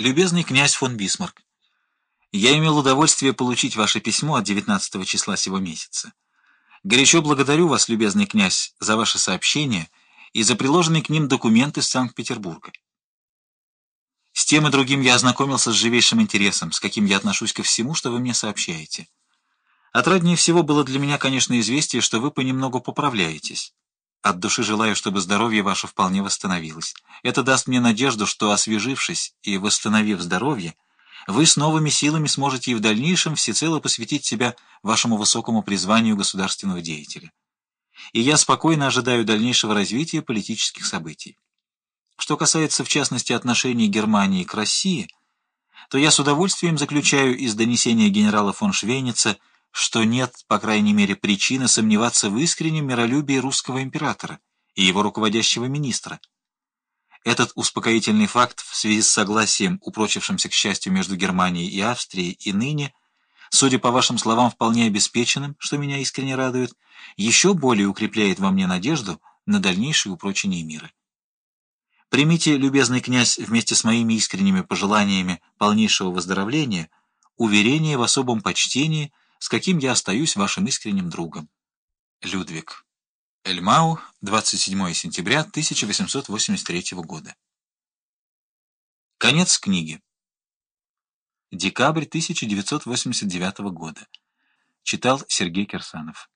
Любезный князь фон Бисмарк, я имел удовольствие получить ваше письмо от 19 числа сего месяца. Горячо благодарю вас, любезный князь, за ваше сообщение и за приложенные к ним документы из Санкт-Петербурга. С тем и другим я ознакомился с живейшим интересом, с каким я отношусь ко всему, что вы мне сообщаете. Отраднее всего было для меня, конечно, известие, что вы понемногу поправляетесь. От души желаю, чтобы здоровье ваше вполне восстановилось. Это даст мне надежду, что, освежившись и восстановив здоровье, вы с новыми силами сможете и в дальнейшем всецело посвятить себя вашему высокому призванию государственного деятеля. И я спокойно ожидаю дальнейшего развития политических событий. Что касается, в частности, отношений Германии к России, то я с удовольствием заключаю из донесения генерала фон Швейница – что нет, по крайней мере, причины сомневаться в искреннем миролюбии русского императора и его руководящего министра. Этот успокоительный факт в связи с согласием, упрочившимся, к счастью, между Германией и Австрией, и ныне, судя по вашим словам, вполне обеспеченным, что меня искренне радует, еще более укрепляет во мне надежду на дальнейшее упрочение мира. Примите, любезный князь, вместе с моими искренними пожеланиями полнейшего выздоровления, уверение в особом почтении – с каким я остаюсь вашим искренним другом. Людвиг. Эльмау, 27 сентября 1883 года. Конец книги. Декабрь 1989 года. Читал Сергей Кирсанов.